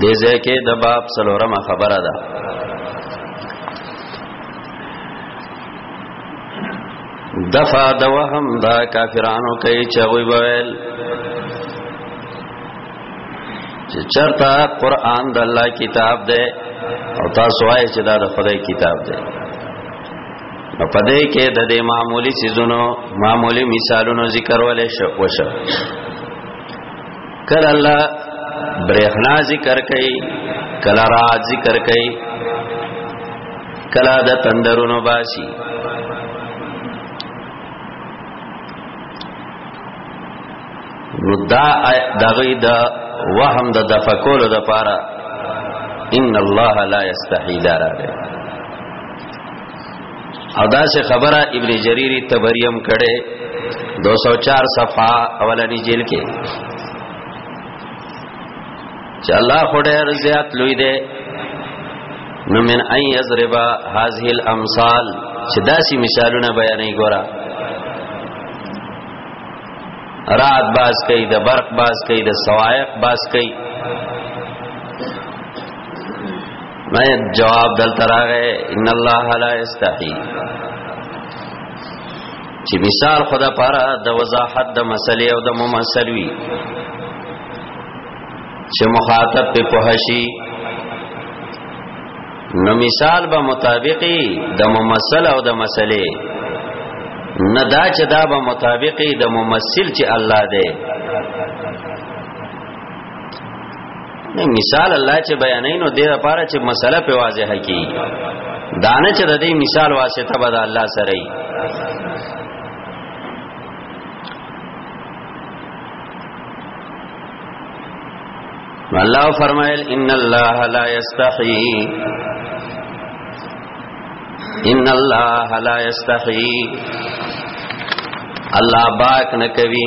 دې ځکه د باب سلورم خبره ده دفع د وهم دا کافرانو کوي چې وی ویل چې چرته قران د الله کتاب دی او تاسو وایي چې دا د خدای کتاب دی نو پدې کې د دې معمولی سيزونو معمولی مثالونو ذکر ولې شو وشو کله الله برېښنا ذکر کوي کله رات ذکر کوي کله د تندرونو باسي نو دا دغه د وهم د دفکول د پاره ان الله لا یستحی دارا او دا سه خبره ابن جرير تبریم کړي 204 صفحه اولنی جیل کې چې الله خدای رضیات لوی دی نو من ان یضرب هذه الامثال چې داسي مثالونه بیانې ګورا رات باز کوي د برق باز کوي د سوایق باز کوي ما جواب دل تراغه ان الله لا استحی چې مثال خدا پاره د وضاحت د مسلې او د ممثل وی چې مخاطب په پوهشي نو مثال به مطابقي د ممثل او د مسلې نه دا چې دا به مطابقي د ممثل چې الله دی مثال الله چې بیانې نو دې لپاره چې مسله په واضح کی دانه چې د دې مثال واسطه به د الله سره ای الله فرمایل ان الله لا یستحی ان الله لا یستحی الله باک نه کوي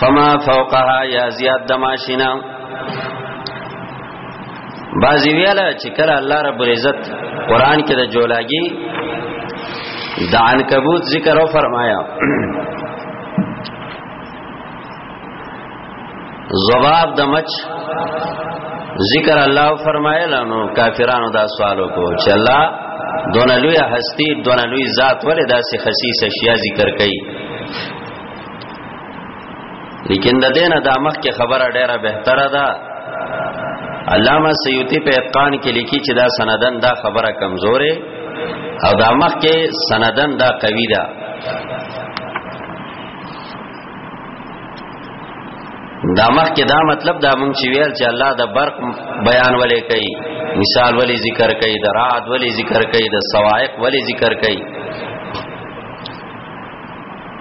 فما فوقها یا زیاد د ماشینا بازی ویلا چې کله الله رب العزت قران کې د جولاګي د عنکبوت ذکر او فرمایا زباب د مچ ذکر الله فرمایل نو کافرانو دا سوالو کو چې الله دونه لوی هستی دونه لوی ذات ولې داسې خصیص اشیاء ذکر کړي لیکن د دینه د مخ کې خبره ډیره بهتره ده علامه سیوطی په اتقان کې لیکي چې دا سندن دا خبره کمزورې او د مخ کې سندن دا قوی ده دا مخ کې دا مطلب دا مونږ چې ویل چې الله د برق بیان ولې کوي مثال ولې ذکر کوي د رعد ولې ذکر کوي د سوائق ولې ذکر کوي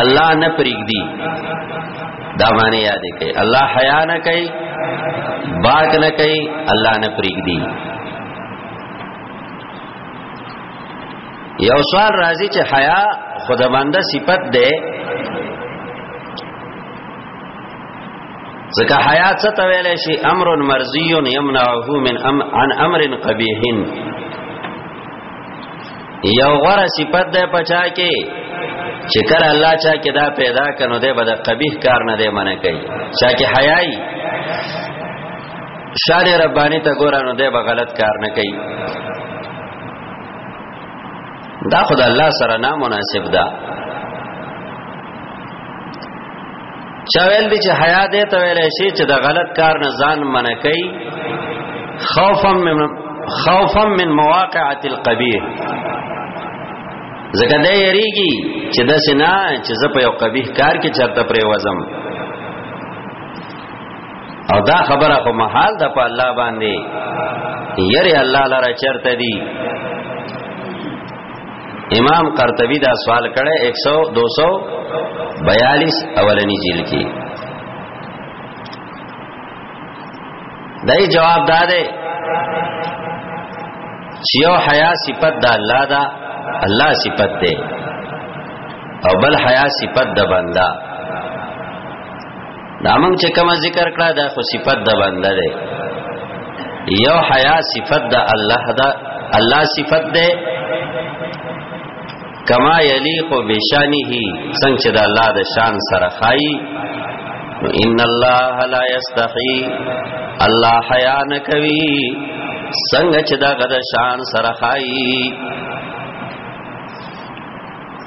الله نه پرېږدي دا معنی یاد کړئ الله حیا نه کوي باک نه کوي الله نه پرېږدي یو سوال راځي چې حیا خدامنده صفت ده ځکه حیا څه ته ویل شي امر مرضی یمنعه من ام عن امر قبیح یو غره صفت ده پچا کې چې کله الله چا کې دا پیدا کنو ده بد قبیح کار نه ده منه کوي چا کې حیاي شان ربانی ته ګورانو ده به غلط کار نه کوي دا خدای الله سره نامناسب ده چا ویل دي چې حیا دې ته ویل شي چې د غلط کار نه ځان منع کوي خوفا من خوفا من مواقعه القبیح زکه دې یریږي چې د سینا چې زه په یو قبیح کار کې چرته پرې وزم او دا خبره خو محال ده په الله باندې یری الله لاره چرته دی امام قرطبی دا سوال کړه 100 242 اولنی جیل کې دای جواب داده چې یو حیا صفت د الله دا الله صفت ده او بل حیا صفت د بنده دا موږ چې کوم ذکر کړه دا خو صفت د بنده ده یو حیا صفت د الله دا الله صفت ده کما یلیق بشانه څنګه چې د الله د شان سره خای ان الله لا یستحی الله حیا نه کوي څنګه چې دا غد شان سره خای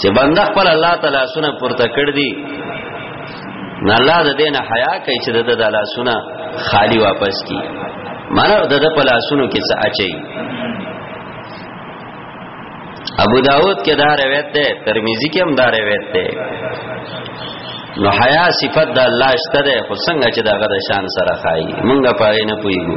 چې بنده خپل الله تعالی سونه پورته کړ دي نه الله د دینه حیا کوي چې د الله سونه خالی واپس کی مانو د د پلا سونو کې څه اچي ابو داود کې دا روایت ده ترمذی کې هم دا روایت ده نو حیا صفت د الله شته ده خو څنګه چې دا غد شان سره خای مونږه پاره نه پویګو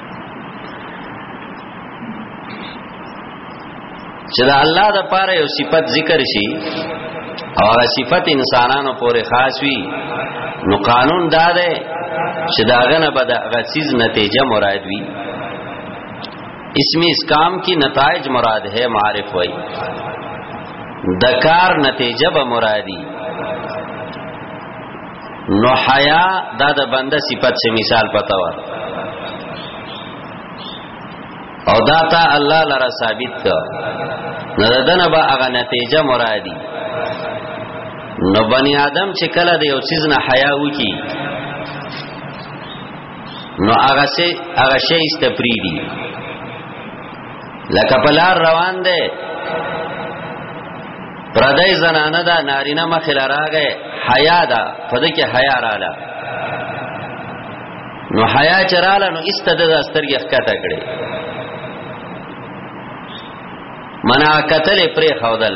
چې دا الله د پاره یو صفت ذکر شي او هغه صفت انسانانو پورې خاص وي نو قانون دا ده چې دا غنه به د هغه چیز نتیجه مراد وي اسمی اس کام کی نتائج مراد ہے معارف وئی دکار نتیجہ به مرادی نو حیا دا د بنده صفت سے مثال پتا و او دا تا الله لرا ثابت کا نه دنه با هغه نتیجه مرادی نو بنی آدم چې کله د یو چیز نه حیا وکي نو هغه سه هغه شی استپریدي لکه پلار روان دی پردای زنانه دا نارینه مخې لراغه حیا دا پدې کې حیا رااله نو حیا چراله نو استد د سترګې ښکته کړې منا قتل پرې خودل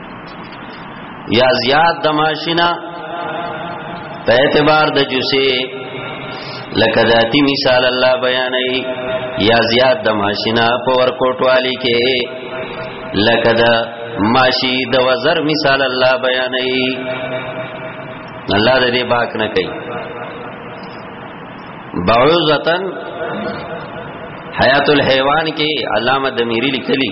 یا زیاد د ماشینا په اعتبار د جوسه لکه ذاتی مثال الله بیانای یا زیاد د ماشینا په ور کوټوالی کې لکه د ماشی د وزر مثال الله بیانای الله دې باک نه کوي بعوزتن حیات الحیوان کې علامه دمیری لیکلی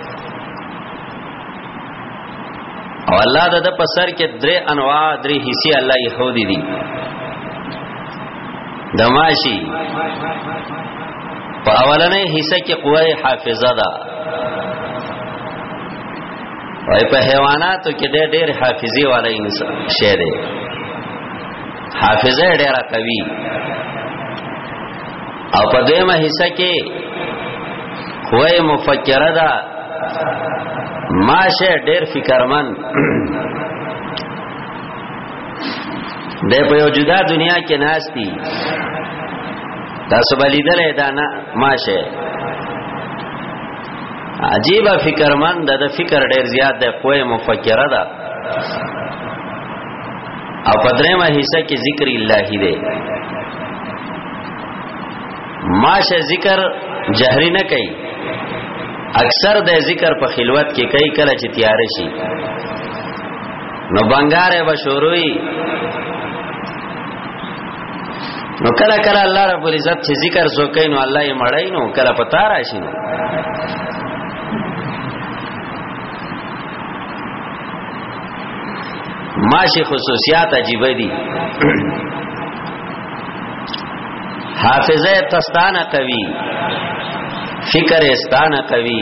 او الله د په سر کې درې انواع درې حصے الله یې خو دي دي دماشي په اولنې حصہ کې قوه حافظه ده وای په حیواناتو کې ډېر ډېر حافظي والا انسان شه دی حافظه ډېره قوي او په دیمه حصہ کې خوې مفکره ده ماشه ډېر فکرمن د په یو جدا دنیا کې ناشتي تاسو بلیدلې دا نه ماشه عجیب فکرمن ده د فکر ډېر زیات ده خوې مفکره ده او په درېمه حصہ کې ذکر الہی ده ماشه ذکر جهري نه کوي اکثر د ذکر په خلوت کې کوي کله چې تیار شي نو بنگاره به شوروي نو کله کله الله رب العزت چې ذکر سو کوي نو الله یې مړای نو کله پتا راشي نو ماشي خصوصیات عجیب دي حافظه تستانه کوي فکر استانه کوي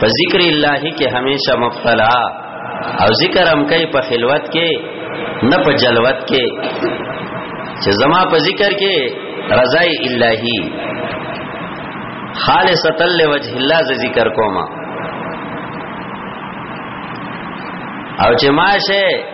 په ذکر الله کې همیشه مبتلا او ذکر هم کوي په خلوت کې نه په جلوت کې چې زما په ذکر کې رضای الہی خالصتا لوجه الله ز ذکر کوما او چې ماشه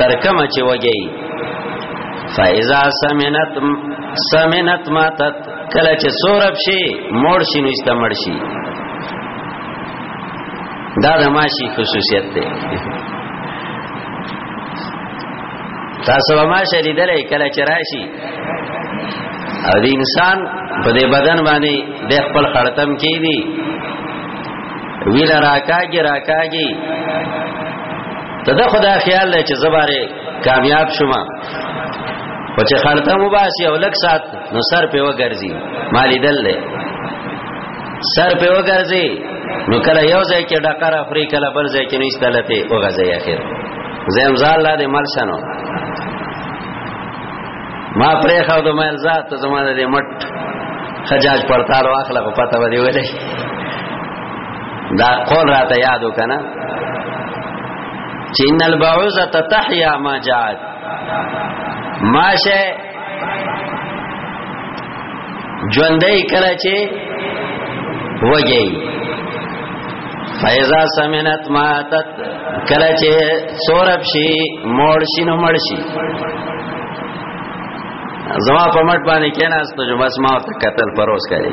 ترکمه چې وږي فاذا سمنت سمنت ماتت کله چې سورب شي مور شي نو استمر شي دا د ماشي خصوصیت دی تاسو ما شریدلې کله چې راشي او د انسان په دې بدن باندې د خپل خړتم کې دی ویل راکاږي راکاږي ته دا خدا خیال دی چې زباره کامیاب شوم او چې خړته مباسي او لک سات نو سر په وګرځي مالی دل دی سر په وګرځي نو کله یو ځای کې ډکر افری کله بل ځای کې نشتلته او غځي اخر زم زال لا دې مل شنو ما پرې خو د مل ذات زمانه دې مټ خجاج پړتال واخله په پته ودی ولې دا قول را ته یادو کنه چې ان البعوزه تحیا ما جاءت ماشه ژوندۍ کله چې وږي فیضا سمنت ماتت کله چې سورب شي موړ شي نو مړ شي زما په مټ باندې کېناست جو بس ما ته قتل پروس کړي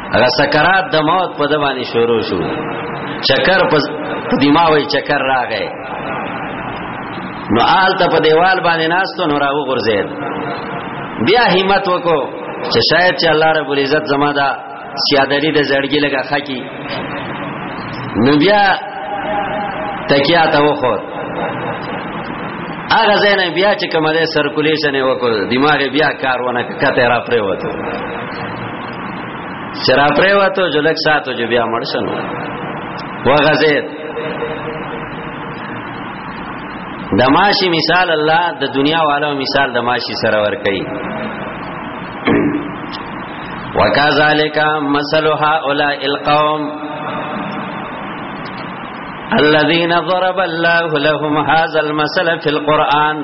هغه سکرات د موت په دمانه شروع شو چکر په دماغي چکر راغی نو آل ته په دیوال باندې ناستو نو راو غرزید بیا همت وکړو چې شاید چې الله رب العزت زما دا سیادری د زړګي لګه خکی نو بیا تکیا ته وخور هغه زنه بیا چې کومه سرکولیشن وکړ دماغ بیا کارونه کته را پرې وته چرا پریواتو جو لک ساتو جو بیا مرشن وغزید دماشی مثال الله د دنیا والو مثال دماشی سره ور کوي وکذالک مثل هؤلاء القوم الذين ضرب الله لهم هذا المثل في القرآن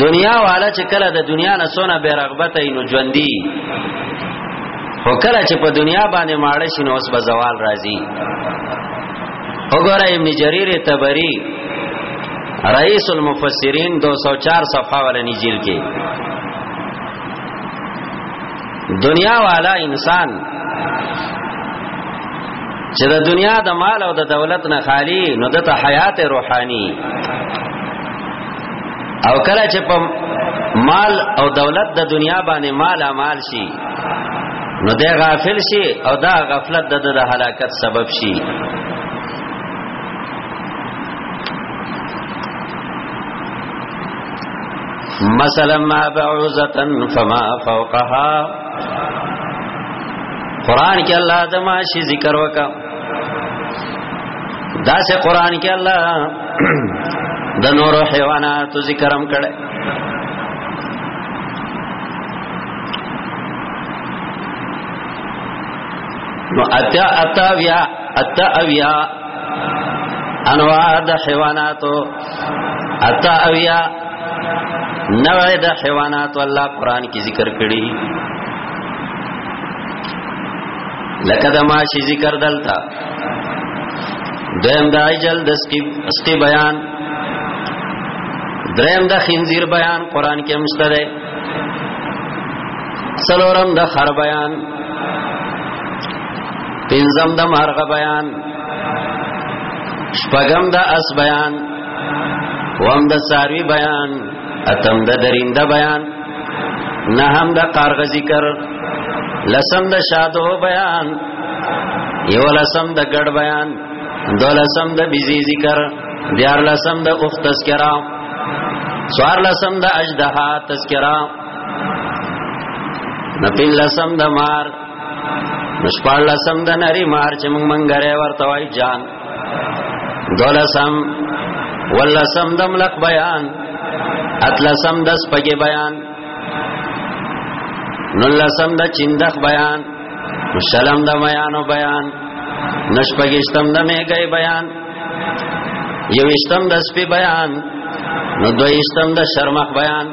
دنیا والا چې کله د دنیا نه سونه بے رغبته نو ژوندۍ خو کله چې په دنیا باندې ماړ شي نو اوس به زوال راځي وګوره ابن جرير تبری رئیس المفسرین 204 صفحه ولنی جیل کې دنیا والا انسان چې د دنیا د مال او د دولت نه خالی نو د حیات روحانی او کله چې په مال او دولت د دنیا باندې مال مال شي نو د غافل شي او دا غفلت د د هلاکت سبب شي مثلا ما بعوزتا فما فوقها قران کې الله د ماشي ذکر وکا دا سه قران کې الله د نور حیوانات ذکرم کړي نو اتا اتا ویا اتا اویا انواع د حیواناتو اتا اویا نوع د حیوانات الله قران کې ذکر کړي لکه د ماشي ذکر دلتا دیم د عجل د سکی بیان دریم د خنزیر بیان قران کې مشته ده سلورم د خر بیان پنځم د مرغ بیان شپغم د اس بیان وم د ساروی بیان اتم د درینده بیان نه هم د قارغ ذکر لسم د شادو بیان یو لسم د ګډ بیان دو لسم د بیزی ذکر دیار لسم د اخ تذکرہ سوار لسم د اجدها تذکرہ نپین لسم د مار نشپال لسم د نری مار چې موږ منګره ورته وای جان دولسم ولسم د ملک بیان اتلسم د سپګي بیان نلسم د چندخ بیان شلم د میانو بیان نشپګشتم د میګي بیان یوشتم د سپي بیان نو دویشتم د شرمخ بیان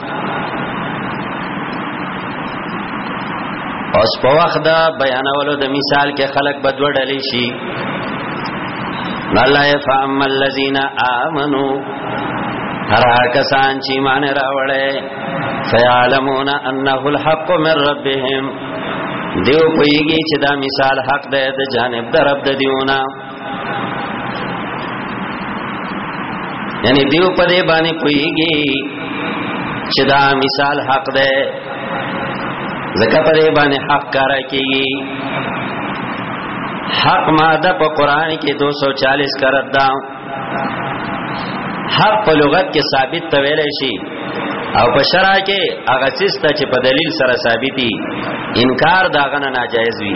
اوس په وخت دا بیانولو د مثال کې خلق بدوړلې شي الله فهم الذين امنوا هر کسان چې مان راوړې فیعلمون انه الحق من ربهم دیو پویږي چې دا مثال حق ده د جانب د رب د دیونه یعنی دیو په دې باندې پويږي چې دا مثال حق ده زکه په دې باندې حق کار کوي حق ماده په قران کې 240 کرت دا حق په لغت کې ثابت ته ویل شي او په شرع کې هغه څه چې په دلیل سره ثابتي انکار داغه نه ناجایز وي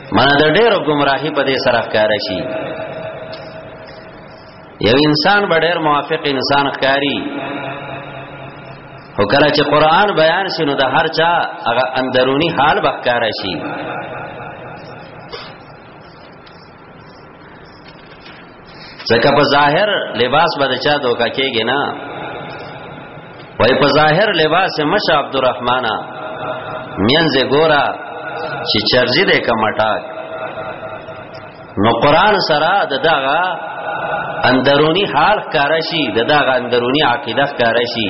مانا د ډېرو گمراهي په دې سره ښکار شي یو انسان به ډېر موافق انسان ښکاری او کله چې قران بیان شینو د هر چا هغه اندرونی حال به ښکار شي ځکه په ظاهر لباس باندې چا دوکا کېږي نه وای په ظاهر لباس مشه عبدالرحمن مینځ ګورا چې چرزي دې کمټاک نو قران سره دغه اندرونی حال کارشي دغه اندرونی عقیده کارشي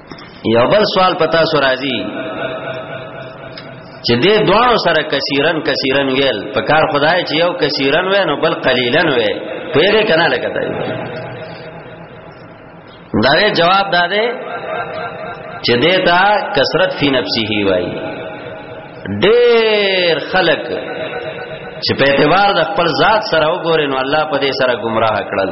یو بل سوال پتا سو راځي چې دې دوانو سره کثیرن کثیرن ویل په کار خدای چې یو کثیرن وې نو بل قلیلن وې پیره کنه لګا دی دا جواب دا دی چې دې تا کثرت فی نفسه هی وای ډېر خلق چې په اعتبار د خپل ذات سره وګورین نو الله په دې سره گمراه کړل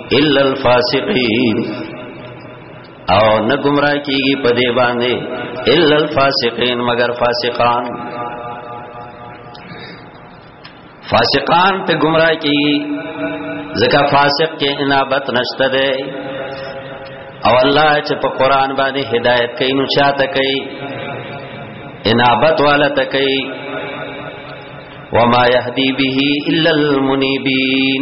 الا الفاسقین او نه گمراه کیږي په دې باندې الا الفاسقین مگر فاسقان فاسقان ته گمراه کیږي ځکه فاسق کې انابت نشته ده او الله چې په قران باندې هدایت کوي نو چاته کوي انابت والا ته کوي وما يهدي به الا المنيبين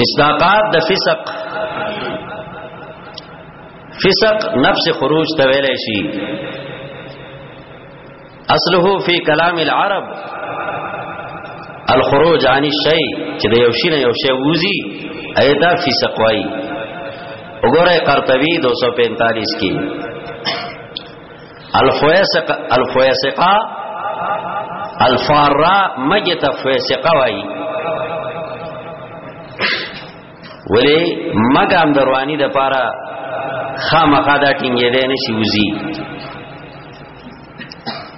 مصداقات د فسق فسق نفس خروج ته ویل شي اصله فی کلام العرب الخروج عن الشی چې د یو شی نه یو شی ووزي ایدا فسق وای وګوره قرطبی 245 کې الفویسق الفویسقا الفارا مجت فویسقا وای ولی مګه هم دروانی د پاره خامخا دا ټینګې دی نشي وزي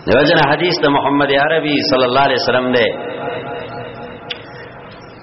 دغه حدیث د محمد عربي صلی الله علیه وسلم دی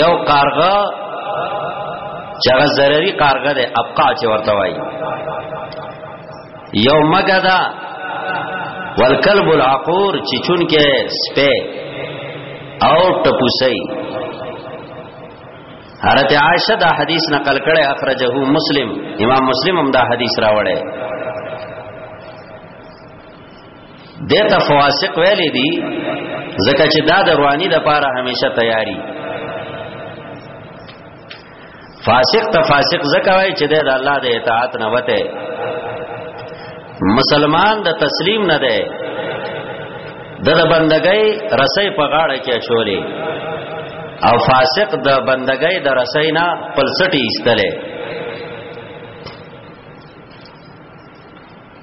یو قارغه چې هغه ضروري قارغه ده ابقا چې ورته وایي یو مګه ده والکلب العقور چې چون کې سپه او ټپوسي حضرت عائشہ دا حدیث نقل کړي اخرجه مسلم امام مسلم هم دا حدیث راوړی دته فواسق ویلې دي ځکه چې دا د رواني د پاره همیشه تیاری فاسق ته فاسق ځکه وای چې د الله د اطاعت نه وته مسلمان د تسلیم نه ده د بندګۍ رسۍ په غاړه کې چولې او فاسق د بندګۍ د رسۍ نه پلسټي ایستلې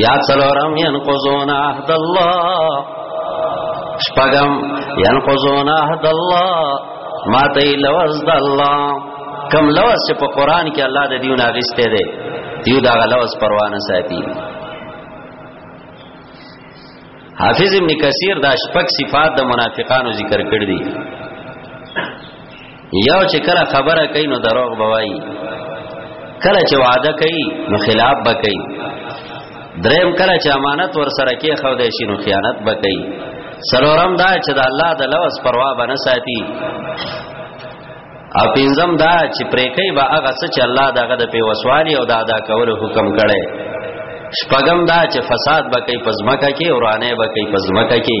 یا څلورم ينقضون عهد الله شپغم ينقضون عهد الله ما ته لوز د الله کم لوز چې په قران کې الله د دیونه غسته دی دیو دا لوز پروانه ساتي حافظ ابن کثیر دا شپږ صفات د منافقانو ذکر کړ دي یو چې کله خبره کوي نو دروغ بوایي کله چې وعده کوي نو خلاف به کوي دریم کله چې امانت ور سره کې خو دې شي نو خیانت به کوي سلورم دا چې د الله د لوز پروا به نه ساتي او پینځم دا چې پرې کوي به هغه څه چې الله دغه د پیوسوالي او د ادا کولو حکم کړي شپږم دا چې فساد به کوي پزماکه کې اورانه به کوي پزماکه کې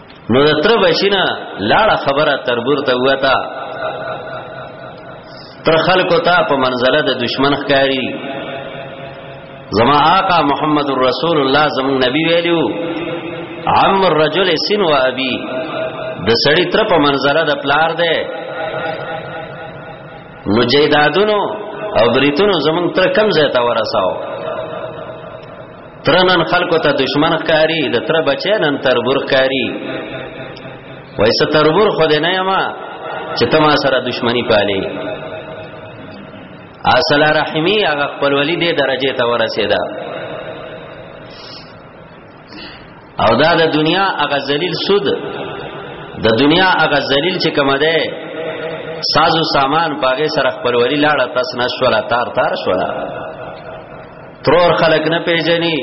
نو د تر بشینا لاړه خبره تربور ته وتا تر خلکو ته په منزله د دشمن ښکاری زما آقا محمد رسول الله زمون نبی ویلو عم الرجل سن و ابي د سړی تر په منزله د پلار ده نو جیدادونو او بریتونو زمون تر کم زیاته ورساو ترنن خلکو ته دشمن ښکاری د تر بچی نن تربور ښکاری وای څه تربور خو دې نه یما چې تما سره دشمنی پالي اصل رحمی هغه خپل ولی دې درجه ته ورسېدا او دا د دنیا هغه ذلیل سود د دنیا هغه ذلیل چې کوم ده ساز و سامان باغې سره خپل ولی لاړه تاس نشولا تار تار شولا ترور خلق نه پیژني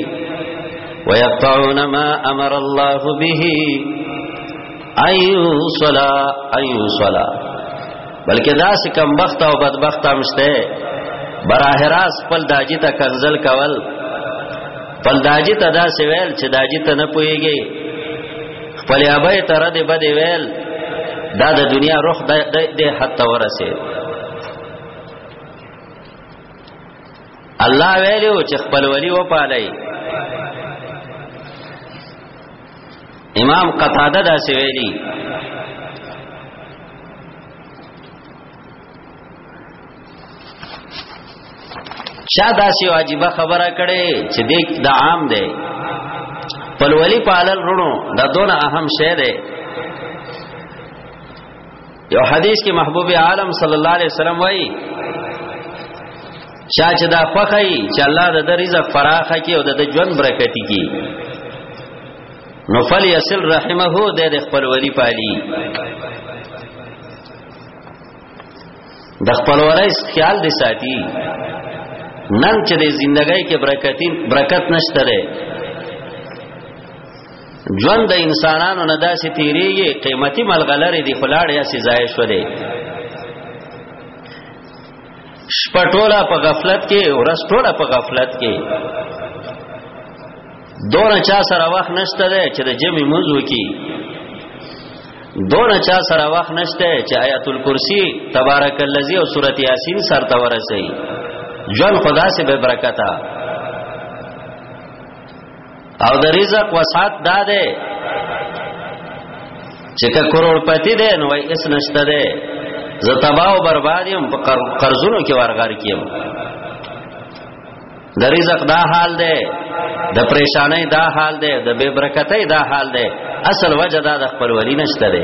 ويقطعون ما امر الله به ايو صلا ايو صلا بلکې دا سه کم بخت او بدبخت هم شته براه راس خپل داجی ته کنزل کول خپل داجی ته دا سه ویل چې داجی ته نه پويږي خپل ابای تر دې بده ویل دا د دنیا روح د حتی ورسه الله ویلو چې خپل ولی و پالای امام قتاده دا سی ویلی چا دا سی واجبہ خبره کړي چې دیک دا عام دی خپل ولی پالل رونو دا دون اهم شی دی یو حدیث کې محبوب عالم صلی الله علیه وسلم وایي چا چې دا خوخی چې الله د رزق فراخه کې او د ژوند برکت کې نو فل یصل رحمه د خپل ولی پالي د خپل ولی خیال دي ساتي نن چې د ژوندۍ کې برکتین برکت نشته ژوند د انسانانو نه داسې تیریږي قیمتي ملغلره دی خلاړې اسې ضایع شو دی شپټولا په غفلت کې ورس ټولا په غفلت کې دونه چا سره وخت نشته دی چې د جمی موضوع کې دونه چا سره وخت نشته چې آیات الکرسی تبارک الذی او سورۃ یاسین سره تورسي ژوند خدا سے به برکتا او د رزق وسعت دا ده چې که کروڑپتی ده نو وای اس نشته ده زه تباہ او برباد یم په قرضونو کې ورغار کیم د رزق دا حال ده د پریشانای دا حال ده د بے برکتۍ دا حال ده اصل وجه دا د خپلولی نشته ده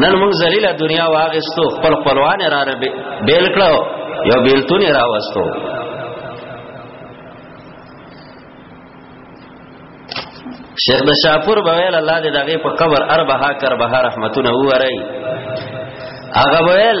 نن موږ ذلیل دنیا واغستو خپل خپلوان را رب بیل کړو یو بیلتون را وستو شیخ د شاپور بویل الله دې دغه په قبر اربها کربها رحمتونه ووري هغه بویل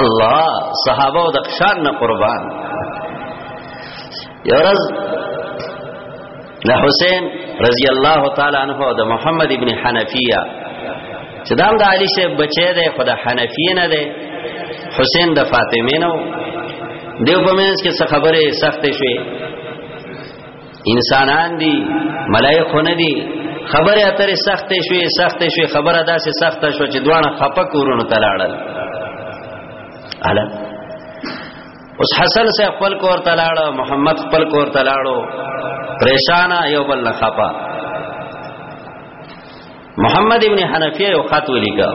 الله صحابه د خشان نه قربان یورز له حسین رضی الله تعالی عنہ او د محمد ابن حنفیه چې دا د علی شه بچی دی خدا حنفیه نه دی حسین د فاطمه نه دیو په منځ کې څه خبره سخت شوه انسانان دي ملائکه نه دي خبره اترې سختې شوې سختې شوې خبره داسې سخته شو چې دوانه خپه کورونو تلاړل الا اوس حسن سے خپل کور تلاړ محمد خپل کور تلاړو پریشانا یو بل نه خپه محمد ابن حنفیه یو خط ولیکا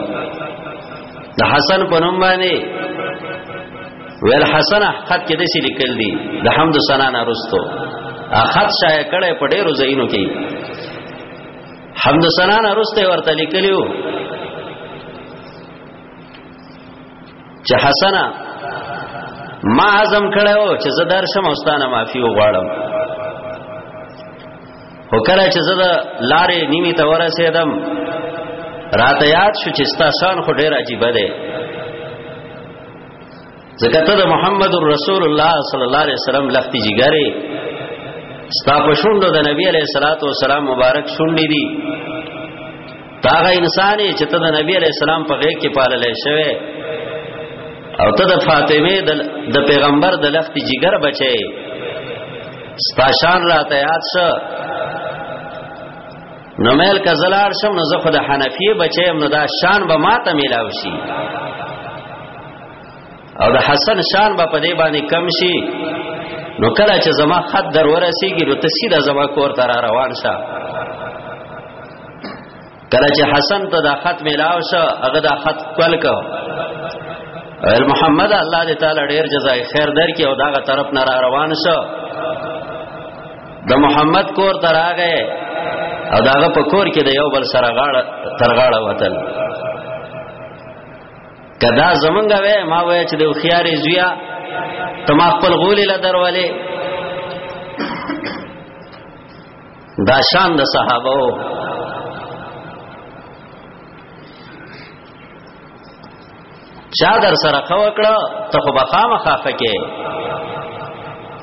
د حسن په نوم باندې ویل حسن خط کې دسی لیکل دي د حمد سنا نه رستو خط شایع کړي په ډیرو ځایونو کې حمد سنا نه رسته ورته لیکلیو چې حسن ما عزم کړو چې زه درشم اوستانه معافي وغواړم هو کله چې زه د لارې نیمه ته ورسېدم راته یاد شو چې ستاسو خو ډېر عجیب دی ځکه ته د محمد رسول الله صلی الله علیه وسلم لختي جګری ستا په شونډو د نبی علیہ الصلوۃ والسلام مبارک شونډې دي تاغه انسان چې ته د نبی علی السلام په غیږ کې پالل شوی او ته د فاطمه د پیغمبر د لخت جګر بچي ستاشان راته یاد شو نو مل کزلار شم نو زه خو د حنفیه بچیم نو دا شان به ماته میلاو شي او د حسن شان به په دې باندې کم شي نو کله چې زما خط در ورسیږي نو ته سیده زما کور ته را روان شه کله چې حسن ته دا خط ملاو شو هغه دا خط کول کو ول محمد الله دې تعالی ډیر جزای خیر درکې او داغه طرف نه را روان شو د محمد کور ته راغې او داغه په کور کې د یو بل سره غاړه تر غاړه وتل کدا زمونږ وې ما وې چې د خيارې زویا تما خپل غولې لا درولې دا شان د صحابه وو چا در سره خو کړه ته خو بخامه خافه کې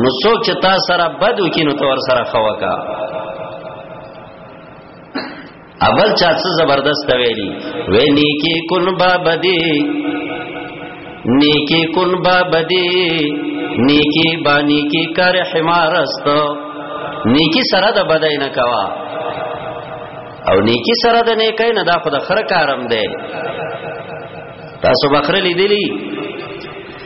نو څوک چې تا سره بد وکینو تو ور سره خوکا اول چا څه زبردست ویلی وی نیکی کن باب دی نیکی کن باب دی نیکی با نیکی کار حمارست نیکی سره د بدای نه کوا او نیکی سره د نیکای نه دا خود خر کارم دی تاسو بخره لیدلی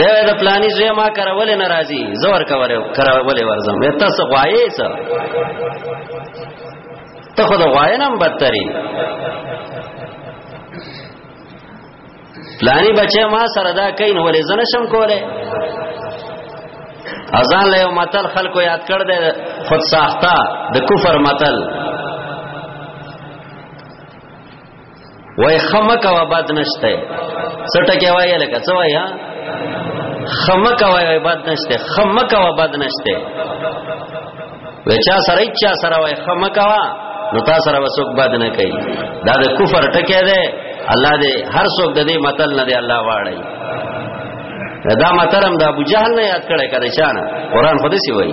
دا د پلاني زوی ما کرول نه راځي زور کوي کرول ورزم ته څه غوايې څه ته خو د غوايې نم بدتري پلاني بچي ما سره دا کین ولې زنه شم کوله اذان له متل خلکو یاد کړ دې خود ساخته د کفر متل وای خمکه و بد نشته سټکه وای لکه څه وای خمکه وای بد نشته خمکه و بد نشته وچا سره چا سره وای خمکه وا نو تا سره وسوک بد نه کوي دا د کفر ټکه ده الله دې هر څوک د دې متل نه دی الله واړی دا متل هم د ابو جهل نه یاد کړه کړه شان قران خو دې سی وای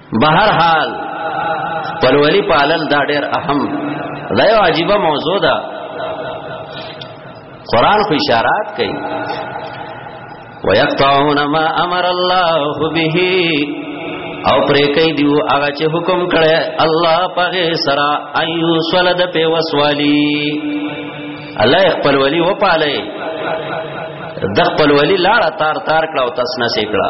بهر حال پلولی پالل دا ډېر اهم دا یو عجیب موضوع ده قران خو اشارات کوي ويقطعون ما امر الله به او پرې کوي دیو هغه چې حکم کړي الله پغه سرا ايو سولد په وسوالي الله خپل ولي و پاله د خپل ولي لاړه تار تار کړه او تاسو نه سیکړه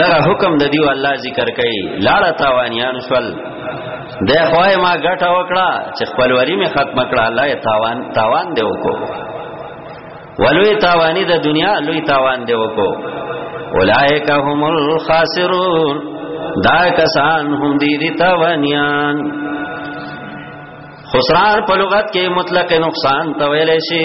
دغه حکم د دیو الله ذکر کوي لاړه تاوانیان شول د خوای ما ګټه وکړه چې خپلوري می ختم کړه الله یې تاوان تاوان دی وکړو ولوی تاوانی د دنیا لوی تاوان دی وکړو اولائک هم الخاسرون دا کسان هم دي دي تاوانیان خسران په لغت کې مطلق نقصان ته ویل شي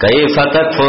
کیف تکفر